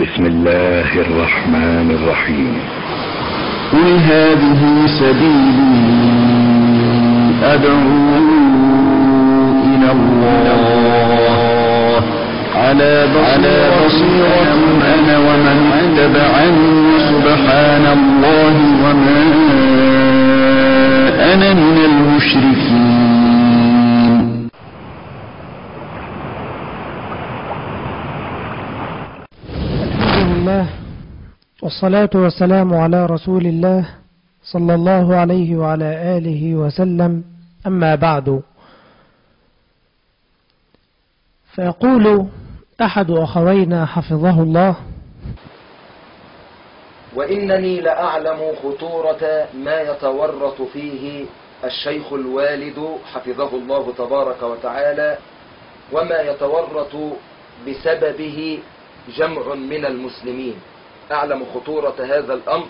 بسم الله الرحمن الرحيم. قل هذه سبيلي أدعو إلى الله. على بصيرة أنا ومن اتبعني سبحان الله وما أنا من المشركين. والصلاة والسلام على رسول الله صلى الله عليه وعلى آله وسلم. أما بعد فيقول أحد أخوينا حفظه الله وإنني لأعلم خطورة ما يتورط فيه الشيخ الوالد حفظه الله تبارك وتعالى وما يتورط بسببه جمع من المسلمين. أعلم خطورة هذا الأمر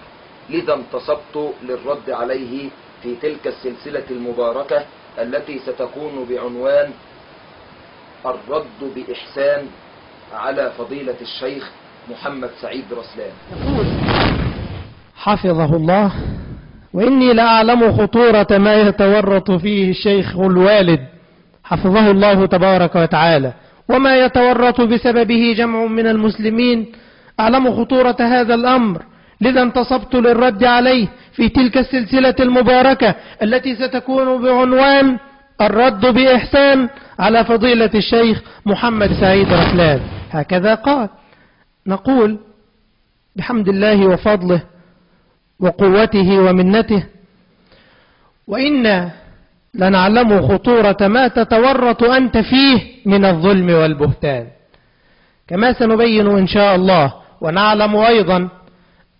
لذا انتصبت للرد عليه في تلك السلسلة المباركة التي ستكون بعنوان الرد بإحسان على فضيلة الشيخ محمد سعيد رسلان. يقول حفظه الله وإني لأعلم خطورة ما يتورط فيه الشيخ الوالد. حفظه الله تبارك وتعالى. وما يتورط بسببه جمع من المسلمين أعلم خطورة هذا الأمر. لذا انتصبت للرد عليه في تلك السلسلة المباركة التي ستكون بعنوان الرد بإحسان على فضيلة الشيخ محمد سعيد رحلان. هكذا قال. نقول بحمد الله وفضله وقوته ومنته وإنا لنعلم خطورة ما تتورط أنت فيه من الظلم والبهتان. كما سنبين إن شاء الله ونعلم أيضا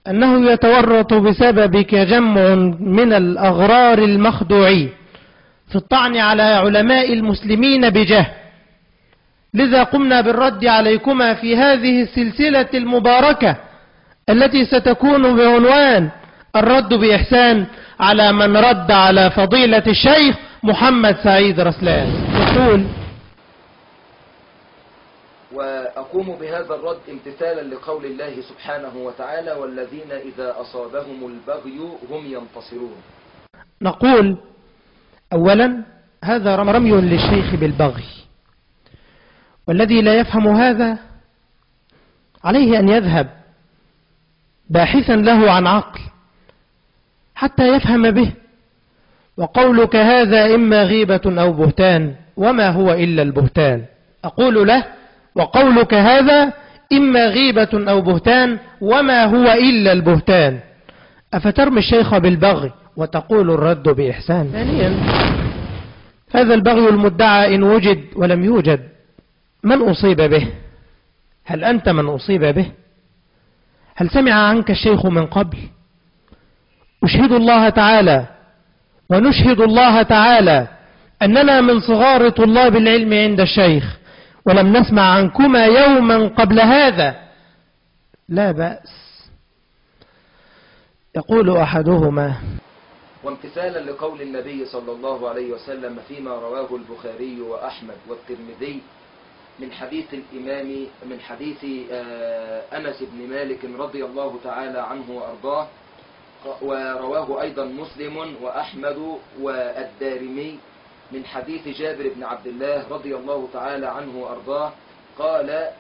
أنه يتورط بسببك جمع من الأغرار المخدوعين في الطعن على علماء المسلمين بجهل لذا قمنا بالرد عليكما في هذه السلسلة المباركة التي ستكون بعنوان الرد بإحسان على من رد على فضيلة الشيخ محمد سعيد رسلان. يقول وأقوم بهذا الرد امتثالا لقول الله سبحانه وتعالى والذين إذا أصابهم البغي هم ينتصرون. نقول أولا هذا رمي للشيخ بالبغي. والذي لا يفهم هذا عليه أن يذهب باحثا له عن عقل حتى يفهم به. وقولك هذا إما غيبة أو بهتان وما هو إلا البهتان. أقول له وقولك هذا إما غيبة أو بهتان وما هو إلا البهتان. أفترمي الشيخ بالبغي وتقول الرد بإحسان. ثانيا. هذا البغي المدعى إن وجد ولم يوجد من أصيب به؟ هل أنت من أصيب به؟ هل سمع عنك الشيخ من قبل؟ أشهد الله تعالى ونشهد الله تعالى أننا من صغار طلاب العلم عند الشيخ. ولم نسمع عنكما يوما قبل هذا. لا بأس. يقول أحدهما وامتثالا لقول النبي صلى الله عليه وسلم فيما رواه البخاري وأحمد والترمذي من حديث الإمام من حديث أنس بن مالك رضي الله تعالى عنه وأرضاه ورواه أيضا مسلم وأحمد والدارمي من حديث جابر بن عبد الله رضي الله تعالى عنه وأرضاه قال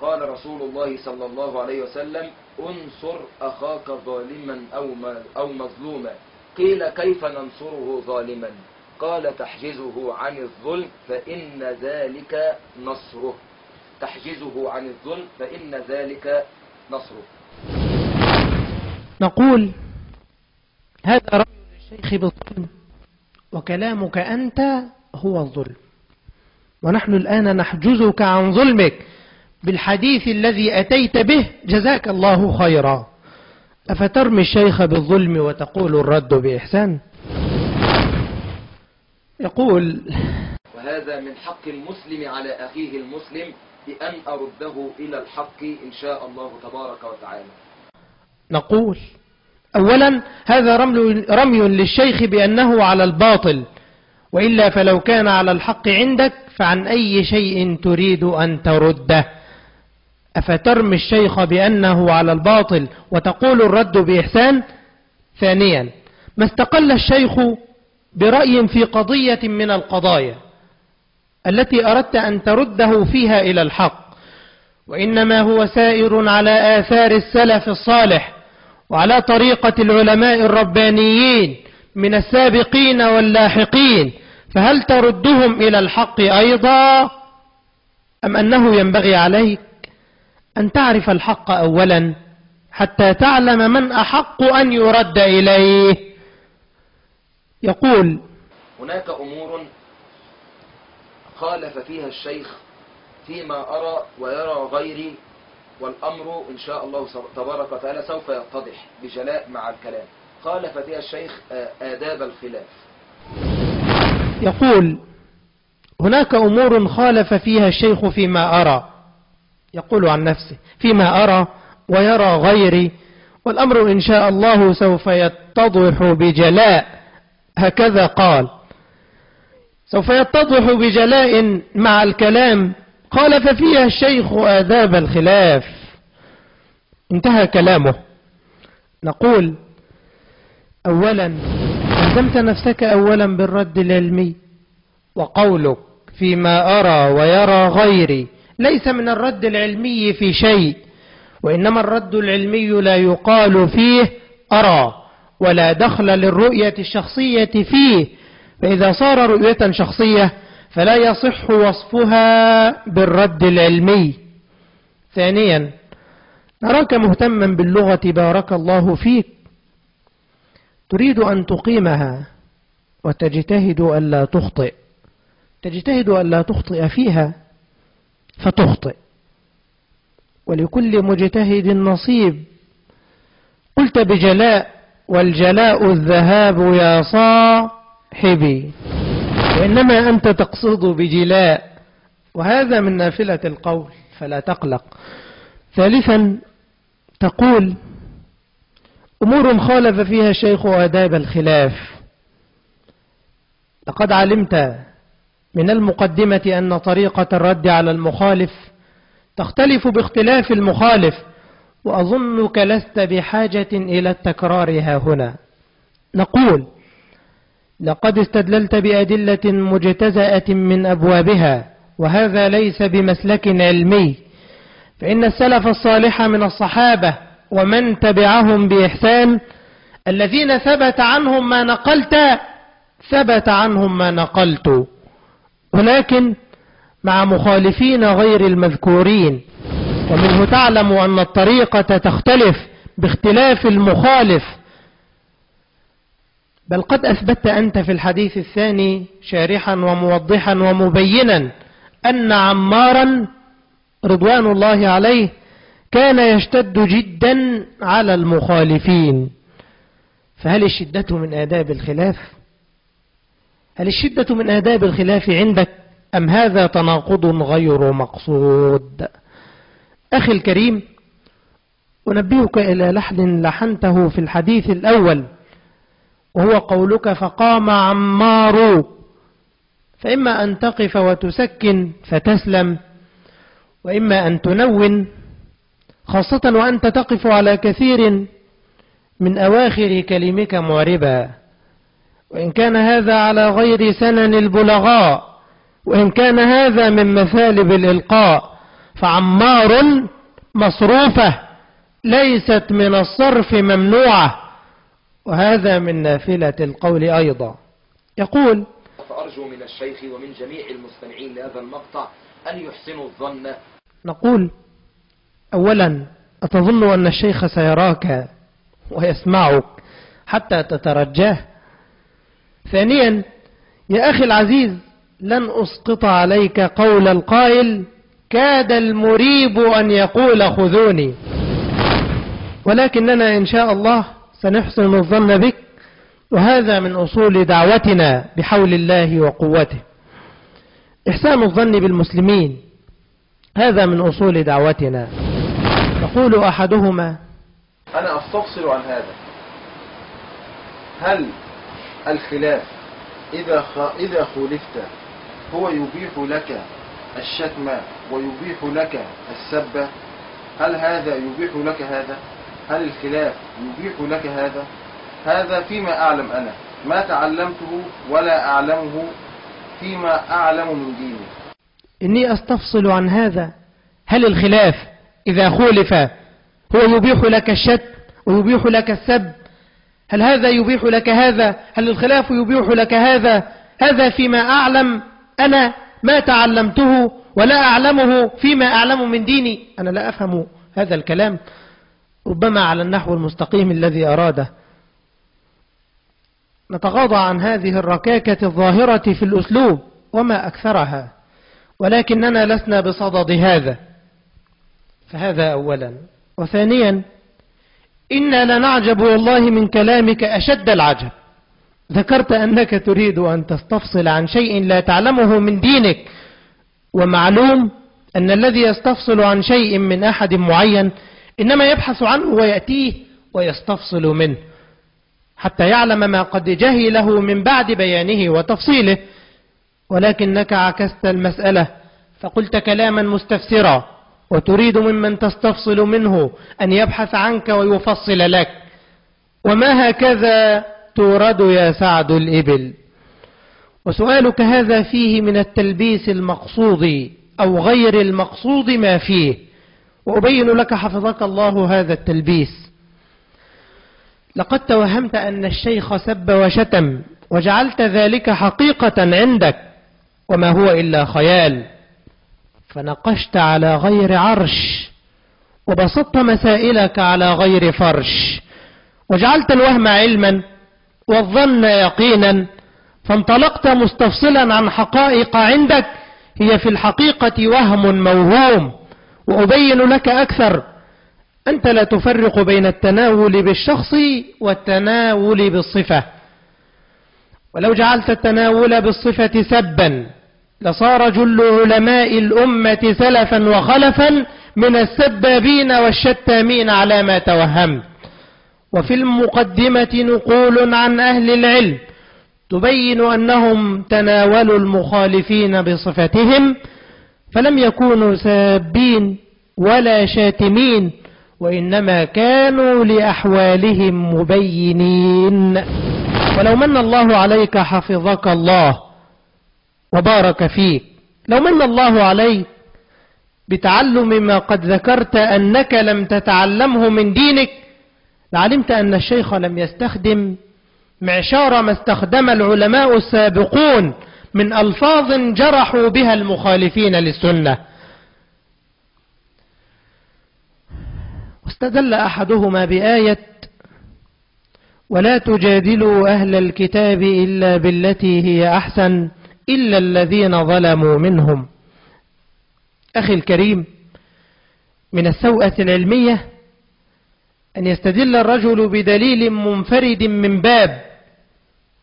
قال رسول الله صلى الله عليه وسلم انصر أخاك ظالما أو مظلوما قيل كيف ننصره ظالما؟ قال تحجزه عن الظلم فإن ذلك نصره. تحجزه عن الظلم فإن ذلك نصره. نقول هذا رأي للشيخ بالظلم وكلامك أنت هو الظلم. ونحن الآن نحجزك عن ظلمك بالحديث الذي أتيت به. جزاك الله خيرا. أفترمي الشيخ بالظلم وتقول الرد بإحسان؟ يقول وهذا من حق المسلم على أخيه المسلم بأن أرده إلى الحق إن شاء الله تبارك وتعالى. نقول أولا هذا رمي, للشيخ بأنه على الباطل وإلا فلو كان على الحق عندك فعن أي شيء تريد أن ترده. أفترمي الشيخ بأنه على الباطل وتقول الرد بإحسان؟ ثانيا ما استقل الشيخ برأي في قضية من القضايا التي أردت أن ترده فيها إلى الحق وإنما هو سائر على آثار السلف الصالح وعلى طريقة العلماء الربانيين من السابقين واللاحقين فهل تردهم إلى الحق أيضا؟ أم أنه ينبغي عليك أن تعرف الحق أولا حتى تعلم من أحق أن يرد إليه؟ يقول هناك أمور خالف فيها الشيخ فيما أرى ويرى غيري والأمر إن شاء الله تبارك وتعالى سوف يتضح بجلاء مع الكلام. خالف فيها الشيخ آداب الخلاف. يقول هناك أمور خالف فيها الشيخ فيما أرى. يقول عن نفسه فيما أرى ويرى غيري. والأمر إن شاء الله سوف يتضح بجلاء. هكذا قال. سوف يتضح بجلاء مع الكلام خالف فيها الشيخ آداب الخلاف. انتهى كلامه. نقول أولا ألزمت نفسك أولا بالرد العلمي وقولك فيما أرى ويرى غيري. ليس من الرد العلمي في شيء وإنما الرد العلمي لا يقال فيه أرى ولا دخل للرؤية الشخصية فيه. فإذا صار رؤية شخصية فلا يصح وصفها بالرد العلمي. ثانيا نراك مهتما باللغة بارك الله فيك. تريد أن تقيمها وتجتهد ألا تخطئ. تجتهد ألا تخطئ فيها فتخطئ. ولكل مجتهد نصيب. قلت بجلاء والجلاء الذهاب يا صاحبي. وإنما أنت تقصد بجلاء وهذا من نافلة القول فلا تقلق. ثالثا تقول أمور خالف فيها الشيخ آداب الخلاف. لقد علمت من المقدمة أن طريقة الرد على المخالف تختلف باختلاف المخالف وأظنك لست بحاجة إلى التكرار ها هنا. نقول لقد استدللت بأدلة مجتزأة من أبوابها وهذا ليس بمسلك علمي. فإن السلف الصالح من الصحابة ومن تبعهم بإحسان الذين ثبت عنهم ما نقلت ثبت عنهم ما نقلت. ولكن مع مخالفين غير المذكورين ومنه تعلم أن الطريقة تختلف باختلاف المخالف. بل قد أثبت أنت في الحديث الثاني شارحا وموضحا ومبينا أن عمارا رضوان الله عليه كان يشتد جدا على المخالفين. فهل الشدة من آداب الخلاف؟ هل الشدة من آداب الخلاف عندك أم هذا تناقض غير مقصود؟ أخي الكريم أنبهك إلى لحن لحنته في الحديث الأول. وهو قولك فقام عمار. فإما أن تقف وتسكن فتسلم وإما أن تنون خاصة وأنت تقف على كثير من أواخر كلمك معربا وإن كان هذا على غير سنن البلغاء وإن كان هذا من مثالب الإلقاء فعمار مصروفة ليست من الصرف ممنوعة. وهذا من نافلة القول أيضا. يقول فأرجو من الشيخ ومن جميع المستمعين لهذا المقطع أن يحسنوا الظن. نقول أولا أتظن أن الشيخ سيراك ويسمعك حتى تترجاه. ثانيا يا أخي العزيز لن أسقط عليك قول القائل كاد المريب أن يقول خذوني. ولكننا إن شاء الله سنحسن الظن بك. وهذا من أصول دعوتنا بحول الله وقوته. إحسان الظن بالمسلمين هذا من أصول دعوتنا. يقول أحدهما أنا أستفصل عن هذا. هل الخلاف إذا خ... إذا خولفت هو يبيح لك الشتم ويبيح لك السب؟ هل هذا يبيح لك هذا؟ هل الخلاف يبيح لك هذا؟ هذا فيما أعلم أنا ما تعلمته ولا أعلمه فيما أعلم من ديني. إني أستفصل عن هذا. هل الخلاف إذا خولف هو يبيح لك الشت ويبيح لك السب؟ هل هذا يبيح لك هذا؟ هل الخلاف يبيح لك هذا؟ هذا فيما أعلم أنا ما تعلمته ولا أعلمه فيما أعلم من ديني. أنا لا أفهم هذا الكلام. ربما على النحو المستقيم الذي أراده. نتغاضى عن هذه الركاكة الظاهرة في الأسلوب وما أكثرها ولكننا لسنا بصدد هذا. فهذا أولا. وثانيا إنا لنعجب والله من كلامك أشد العجب. ذكرت أنك تريد أن تستفصل عن شيء لا تعلمه من دينك ومعلوم أن الذي يستفصل عن شيء من أحد معين إنما يبحث عنه ويأتيه ويستفصل منه حتى يعلم ما قد جهله من بعد بيانه وتفصيله. ولكنك عكست المسألة فقلت كلاما مستفسرا وتريد ممن تستفصل منه أن يبحث عنك ويفصل لك. وما هكذا تورد يا سعد الإبل؟ وسؤالك هذا فيه من التلبيس المقصود أو غير المقصود ما فيه. وأبين لك حفظك الله هذا التلبيس. لقد توهمت أن الشيخ سب وشتم وجعلت ذلك حقيقة عندك وما هو إلا خيال. فنقشت على غير عرش وبسطت مسائلك على غير فرش. وجعلت الوهم علما والظن يقينا فانطلقت مستفصلا عن حقائق عندك هي في الحقيقة وهم موهوم. وأبين لك أكثر. أنت لا تفرق بين التناول بالشخص والتناول بالصفة. ولو جعلت التناول بالصفة سبا لصار جل علماء الأمة سلفا وخلفا من السبابين والشتامين على ما توهمت وفي المقدمة نقول عن أهل العلم تبين أنهم تناولوا المخالفين بصفتهم فلم يكونوا سابين ولا شاتمين وإنما كانوا لأحوالهم مبينين. ولو من الله عليك حفظك الله وبارك فيك لو من الله عليك بتعلم ما قد ذكرت أنك لم تتعلمه من دينك لعلمت أن الشيخ لم يستخدم معشار ما استخدم العلماء السابقون. من ألفاظ جرحوا بها المخالفين للسنة. واستدل أحدهما بآية ولا تجادلوا أهل الكتاب إلا بالتي هي أحسن إلا الذين ظلموا منهم. أخي الكريم من السوءة العلمية أن يستدل الرجل بدليل منفرد من باب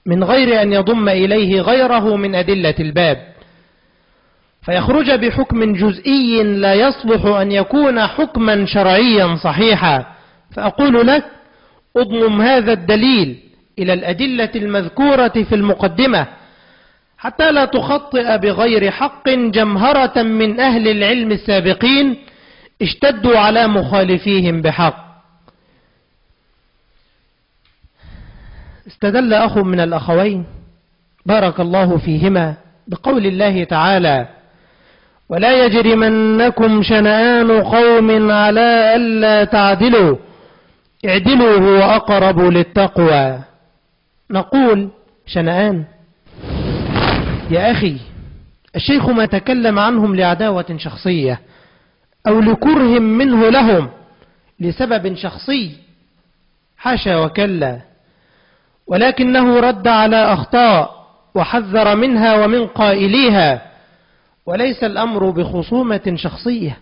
من غير أن يضم إليه غيره من أدلة الباب. فيخرج بحكم جزئي لا يصلح أن يكون حكما شرعيا صحيحا. فأقول لك أضمم هذا الدليل إلى الأدلة المذكورة في المقدمة حتى لا تخطئ بغير حق جمهرة من أهل العلم السابقين اشتدوا على مخالفيهم بحق. استدل أخ من الأخوين بارك الله فيهما بقول الله تعالى ولا يجرمنكم شنآن قوم على ألا تعدلوا اعدلوا هو أقرب للتقوى. نقول شنآن؟ يا أخي الشيخ ما تكلم عنهم لعداوة شخصية أو لكره منه لهم لسبب شخصي حاشا وكلا. ولكنه رد على أخطاء وحذر منها ومن قائليها. وليس الأمر بخصومة شخصية.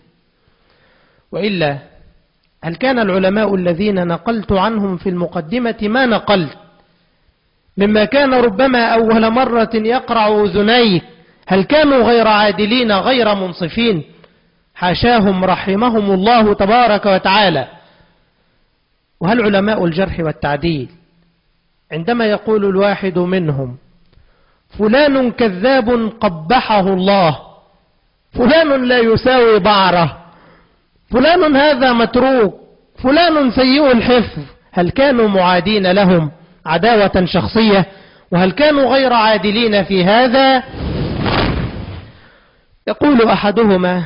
وإلا هل كان العلماء الذين نقلت عنهم في المقدمة ما نقلت؟ مما كان ربما أول مرة يقرع أذنيك هل كانوا غير عادلين غير منصفين؟ حاشاهم رحمهم الله تبارك وتعالى. وهل علماء الجرح والتعديل عندما يقول الواحد منهم فلان كذاب قبحه الله فلان لا يساوي بعره فلان هذا متروك فلان سيء الحفظ. هل كانوا معادين لهم عداوة شخصية؟ وهل كانوا غير عادلين في هذا؟ يقول أحدهما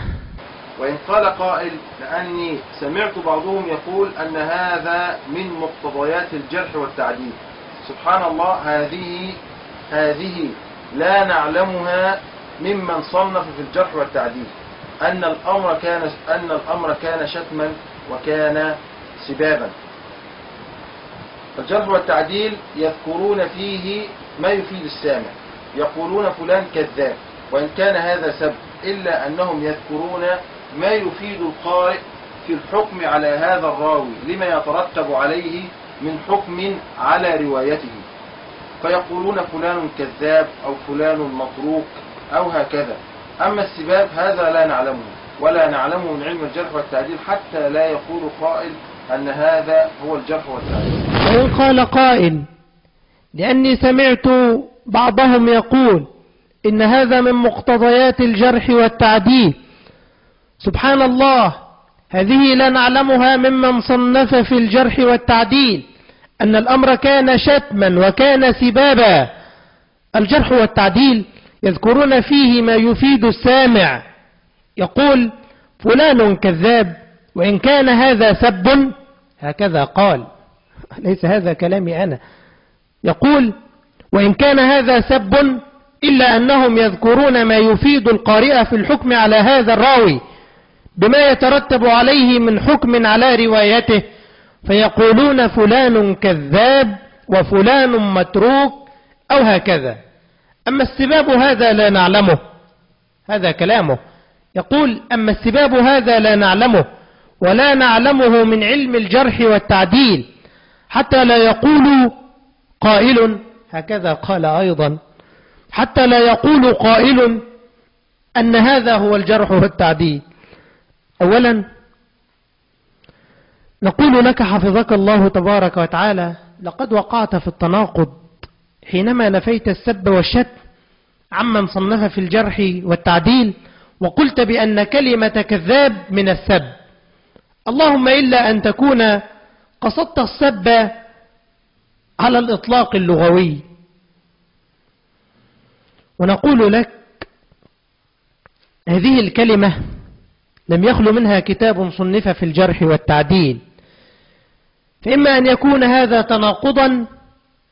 وإن قال قائل لأني سمعت بعضهم يقول أن هذا من مقتضيات الجرح والتعديل. سبحان الله هذه هذه لا نعلمها ممن صنف في الجرح والتعديل. أن الأمر كان أن الأمر كان شتما وكان سبابا. الجرح والتعديل يذكرون فيه ما يفيد السامع. يقولون فلان كذاب وإن كان هذا سب إلا أنهم يذكرون ما يفيد القارئ في الحكم على هذا الراوي لما يترتب عليه من حكم على روايته. فيقولون فلان كذاب أو فلان مطروق أو هكذا. أما السباب هذا لا نعلمه ولا نعلمه من علم الجرح والتعديل حتى لا يقول قائل أن هذا هو الجرح والتعديل. وإن قال قائل لأني سمعت بعضهم يقول إن هذا من مقتضيات الجرح والتعديل. سبحان الله. هذه لا نعلمها ممن صنف في الجرح والتعديل أن الأمر كان شتما وكان سبابا. الجرح والتعديل يذكرون فيه ما يفيد السامع. يقول فلان كذاب وإن كان هذا سب هكذا قال. ليس هذا كلامي أنا. يقول وإن كان هذا سب إلا أنهم يذكرون ما يفيد القارئ في الحكم على هذا الراوي بما يترتب عليه من حكم على روايته فيقولون فلان كذاب وفلان متروك أو هكذا. أما السباب هذا لا نعلمه. هذا كلامه. يقول أما السباب هذا لا نعلمه ولا نعلمه من علم الجرح والتعديل حتى لا يقول قائل هكذا قال أيضا حتى لا يقول قائل أن هذا هو الجرح والتعديل. أولا نقول لك حفظك الله تبارك وتعالى لقد وقعت في التناقض حينما نفيت السب والشتم عمن صنف في الجرح والتعديل وقلت بأن كلمة كذاب من السب. اللهم إلا أن تكون قصدت السب على الإطلاق اللغوي. ونقول لك هذه الكلمة لم يخلو منها كتاب صنف في الجرح والتعديل. فإما أن يكون هذا تناقضا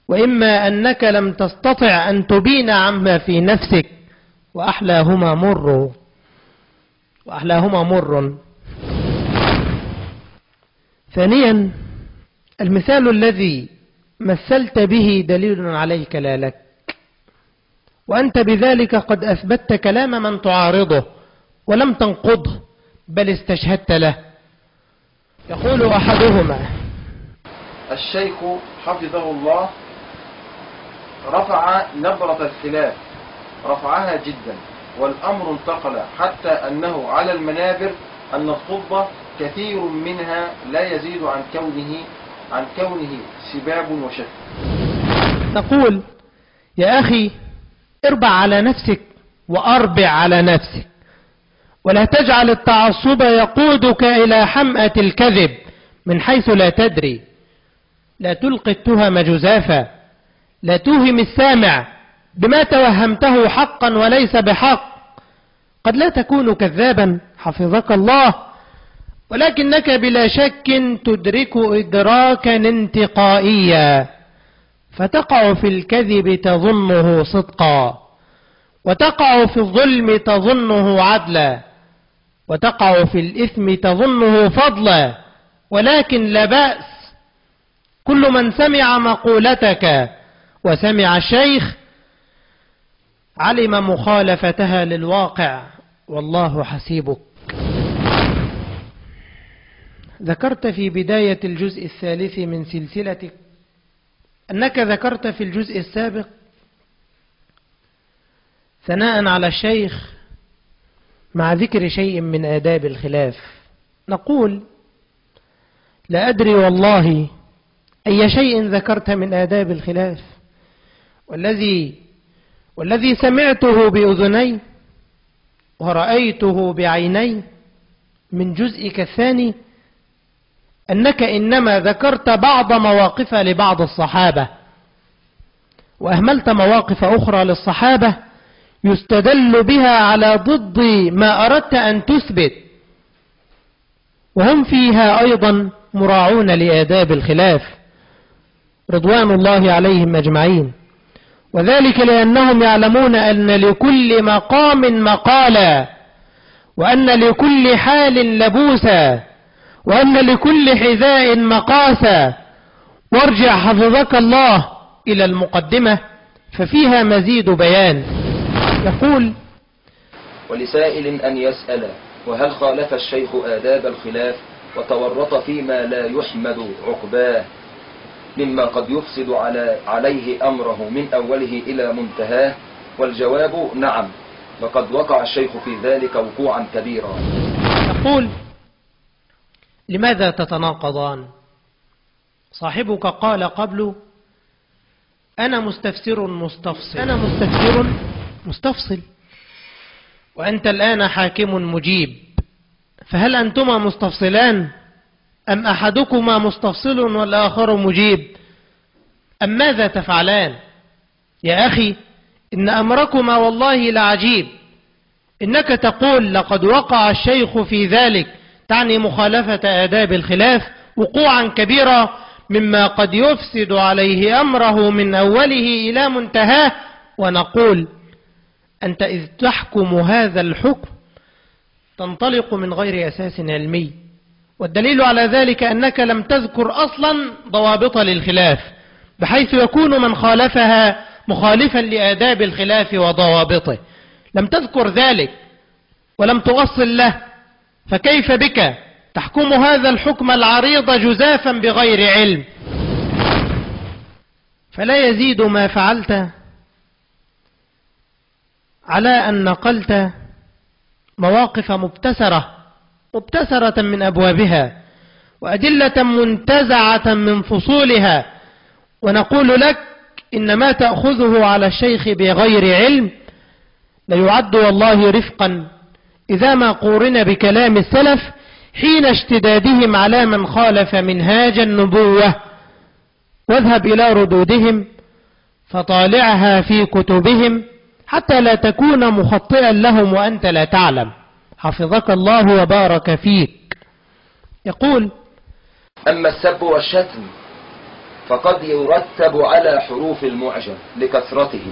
وإما أنك لم تستطع أن تبين عما في نفسك وأحلاهما مر. وأحلاهما مر. ثانيا المثال الذي مثلت به دليل عليك لا لك. وأنت بذلك قد أثبتت كلام من تعارضه ولم تنقضه. بل استشهدت له. يقول أحدهما الشيخ حفظه الله رفع نبرة الخلاف رفعها جدا والأمر انتقل حتى أنه على المنابر أن الخطبة كثير منها لا يزيد عن كونه عن كونه سباب وشتم نقول يا أخي أربع على نفسك وأربع على نفسك. ولا تجعل التعصب يقودك إلى حمأة الكذب من حيث لا تدري. لا تلقي التهم جزافا. لا توهم السامع بما توهمته حقا وليس بحق. قد لا تكون كذابا حفظك الله. ولكنك بلا شك تدرك إدراكا انتقائيا. فتقع في الكذب تظنه صدقا. وتقع في الظلم تظنه عدلا. وتقع في الإثم تظنه فضلا ولكن لا بأس. كل من سمع مقولتك وسمع الشيخ علم مخالفتها للواقع. والله حسيبك. ذكرت في بداية الجزء الثالث من سلسلتك أنك ذكرت في الجزء السابق ثناء على الشيخ مع ذكر شيء من آداب الخلاف. نقول لا أدري والله أي شيء ذكرت من آداب الخلاف. والذي والذي سمعته بأذني ورأيته بعيني من جزئك الثاني أنك إنما ذكرت بعض مواقف لبعض الصحابة وأهملت مواقف أخرى للصحابة يستدل بها على ضد ما أردت أن تثبت. وهم فيها أيضا مراعون لآداب الخلاف رضوان الله عليهم أجمعين. وذلك لأنهم يعلمون أن لكل مقام مقالا وأن لكل حال لبوسا وأن لكل حذاء مقاسا. وارجع حفظك الله إلى المقدمة ففيها مزيد بيان. يقول ولسائل أن يسأل وهل خالف الشيخ آداب الخلاف وتورط فيما لا يحمد عقباه مما قد يفسد على عليه أمره من أوله إلى منتهاه؟ والجواب نعم وقد وقع الشيخ في ذلك وقوعا كبيرا. يقول لماذا تتناقضان؟ صاحبك قال قبل أنا مستفسر مستفصل أنا مستفسر مستفصل. وأنت الآن حاكم مجيب. فهل أنتما مستفصلان؟ أم أحدكما مستفصل والآخر مجيب؟ أم ماذا تفعلان؟ يا أخي إن أمركما والله لعجيب. إنك تقول لقد وقع الشيخ في ذلك. تعني مخالفة آداب الخلاف وقوعا كبيرا مما قد يفسد عليه أمره من أوله إلى منتهاه. ونقول أنت إذ تحكم هذا الحكم تنطلق من غير أساس علمي والدليل على ذلك أنك لم تذكر أصلا ضوابط للخلاف بحيث يكون من خالفها مخالفا لآداب الخلاف وضوابطه. لم تذكر ذلك ولم تؤصل له فكيف بك؟ تحكم هذا الحكم العريض جزافا بغير علم. فلا يزيد ما فعلت على أن نقلت مواقف مبتسرة مبتسرة من أبوابها وأدلة منتزعة من فصولها ونقول لك إن ما تأخذه على الشيخ بغير علم ليعد والله رفقا إذا ما قورن بكلام السلف حين اشتدادهم على من خالف منهاج النبوة. واذهب إلى ردودهم فطالعها في كتبهم حتى لا تكون مخطئا لهم وأنت لا تعلم. حفظك الله وبارك فيك. يقول أما السب والشتم فقد يرتب على حروف المعجم لكثرته.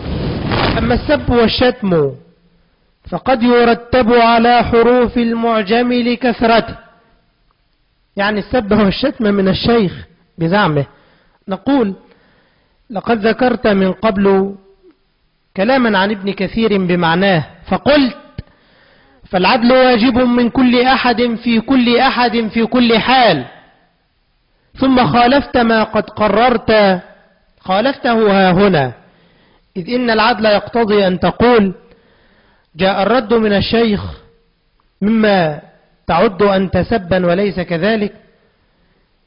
أما السب والشتم فقد يرتب على حروف المعجم لكثرته. يعني السب والشتم من الشيخ بزعمه. نقول لقد ذكرت من قبل كلاما عن ابن كثير بمعناه فقلت فالعدل واجب من كل أحد في كل أحد في كل حال. ثم خالفت ما قد قررت خالفته ها هنا. إذ إن العدل يقتضي أن تقول جاء الرد من الشيخ مما تعد أنت سبا وليس كذلك.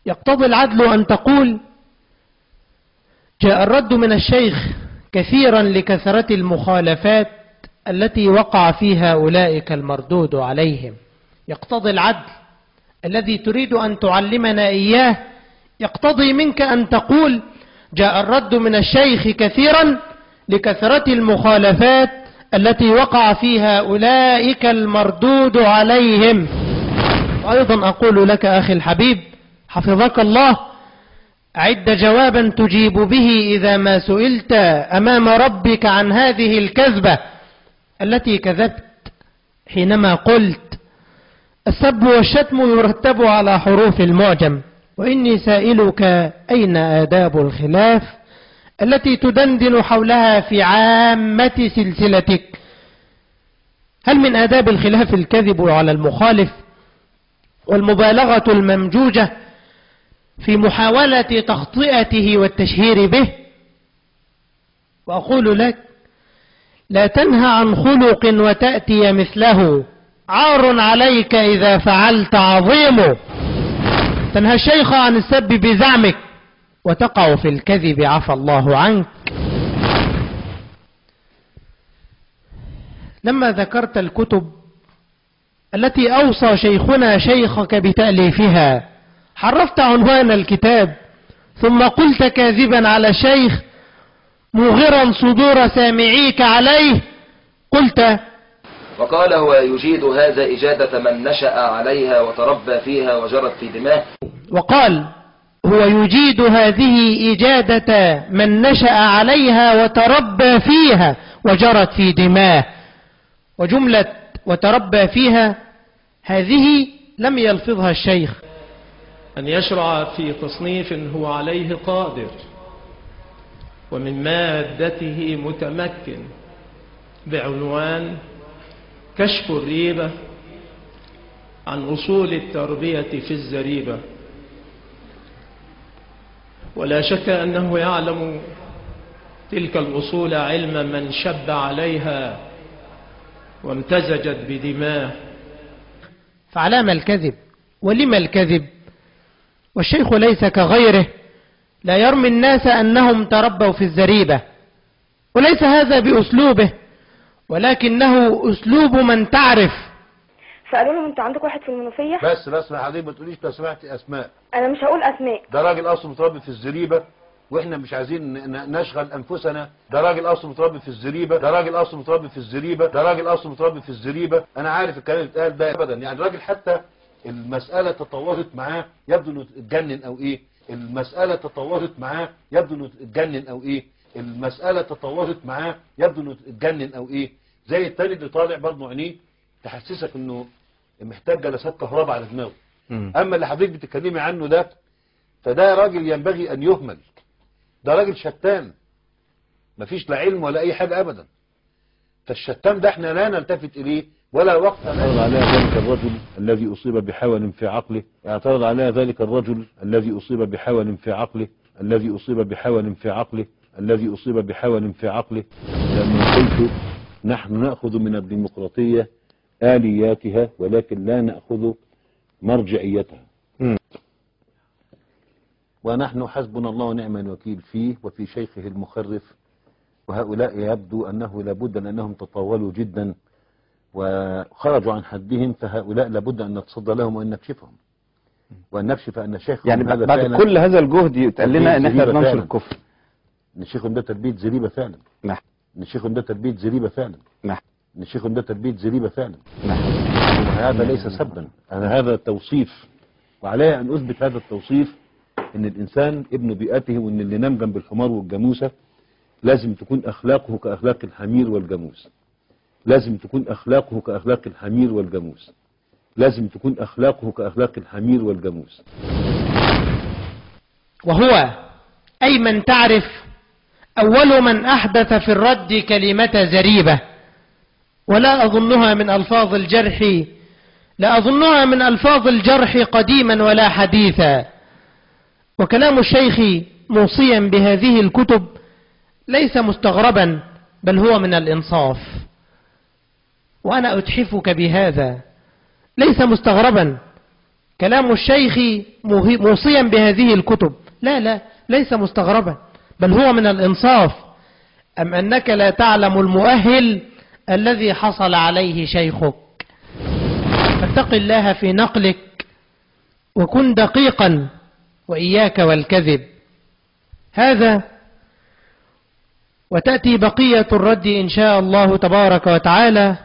يقتضي العدل أن تقول جاء الرد من الشيخ كثيرا لكثرة المخالفات التي وقع فيها أولئك المردود عليهم. يقتضي العدل الذي تريد أن تعلمنا إياه. يقتضي منك أن تقول جاء الرد من الشيخ كثيرا لكثرة المخالفات التي وقع فيها أولئك المردود عليهم. وأيضا أقول لك أخي الحبيب حفظك الله أعد جوابا تجيب به إذا ما سئلت أمام ربك عن هذه الكذبة التي كذبت حينما قلت السب والشتم يرتب على حروف المعجم وإني سائلك أين آداب الخلاف التي تدندن حولها في عامة سلسلتك؟ هل من آداب الخلاف الكذب على المخالف والمبالغة الممجوجة في محاولة تخطئته والتشهير به. وأقول لك لا تنهى عن خلق وتأتي مثله. عار عليك إذا فعلت عظيم تنهى الشيخ عن السب بزعمك وتقع في الكذب عفى الله عنك. لما ذكرت الكتب التي أوصى شيخنا شيخك بتأليفها حرفت عنوان الكتاب ثم قلت كاذبا على شيخ موغرا صدور سامعيك عليه قلت وقال هو يجيد هذا إجادة من نشأ عليها وتربى فيها وجرت في دماه. وقال هو يجيد هذه إجادة من نشأ عليها وتربى فيها وجرت في دماه. وجملة وتربى فيها هذه لم يلفظها الشيخ. أن يشرع في تصنيف هو عليه قادر ومن مادته متمكن بعنوان كشف الريبة عن أصول التربية في الزريبة. ولا شك أنه يعلم تلك الأصول علم من شب عليها وامتزجت بدماه. فعلام الكذب ولما الكذب؟ والشيخ ليس كغيره. لا يرمي الناس أنهم تربوا في الزريبة. وليس هذا بأسلوبه. ولكنه أسلوب من تعرف. سألوا لهم أنتوا عندكم واحد في المنوفية؟ بس لا اسمع حضرتك ما تقوليش لو سمحتي أسماء. أنا مش هقول أسماء. ده راجل أصلا متربي في الزريبة وإحنا مش عايزين نشغل أنفسنا. ده راجل أصلا متربي في الزريبة ده راجل أصلا متربي في الزريبة ده راجل أصلا متربي في الزريبة. أنا عارف الكلام اللي اتقال ده ابدا. يعني الراجل حتى المسألة تطورت معاه يبدو إنه اتجنن أو إيه. المسألة تطورت معاه يبدو إنه اتجنن أو إيه. المسألة تطورت معاه يبدو إنه اتجنن أو إيه. زي التاني اللي طالع برضه عينيه تحسسك إنه محتاج جلسات كهرباء على دماغه. أما اللي حضرتك بتتكلمي عنه ده فده راجل ينبغي أن يهمل. ده راجل شتان. مفيش لا علم ولا أي حاجة ابدا. فالشتان ده إحنا لا نلتفت إليه. ولا وقت. اعترض على ذلك الرجل الذي أصيب بحول في عقله. اعترض على ذلك الرجل الذي أصيب بحول في عقله. الذي أصيب بحول في عقله. الذي أصيب بحول في عقله. لما قلت نحن نأخذ من الديمقراطية آلياتها ولكن لا نأخذ مرجعيتها. ونحن حسبنا الله ونعم الوكيل فيه وفي شيخه المخرف. وهؤلاء يبدو أنه لابد لأنهم تطاولوا جدا. وخرجوا عن حدهم فهؤلاء لابد أن نتصدى لهم وأن نكشفهم. وأن نكشف أن شيخهم يعني هذا بعد كل هذا الجهد يتقال لنا إن إحنا بننشر. الكفر. أن شيخهم ده تربية زريبة فعلا. نعم. أن شيخهم ده تربية زريبة فعلا. نعم. أن شيخهم ده تربية زريبة فعلا. نعم. هذا ليس سبا هذا هذا توصيف وعلي أن أثبت هذا التوصيف إن الإنسان ابن بيئته وإن اللي نام جنب الحمار والجاموسة لازم تكون أخلاقه كأخلاق الحمير والجاموس. لازم تكون أخلاقه كأخلاق الحمير والجاموس. لازم تكون أخلاقه كأخلاق الحمير والجاموس. وهو أي من تعرف أول من أحدث في الرد كلمة زريبة. ولا أظنها من ألفاظ الجرح لا أظنها من ألفاظ الجرح قديما ولا حديثا. وكلام الشيخ موصيا بهذه الكتب ليس مستغربا بل هو من الإنصاف. وأنا أتحفك بهذا. ليس مستغربا. كلام الشيخ موصيا بهذه الكتب. لا لا ليس مستغربا. بل هو من الإنصاف. أم أنك لا تعلم المؤهل الذي حصل عليه شيخك؟ فاتق الله في نقلك وكن دقيقا وإياك والكذب. هذا وتأتي بقية الرد إن شاء الله تبارك وتعالى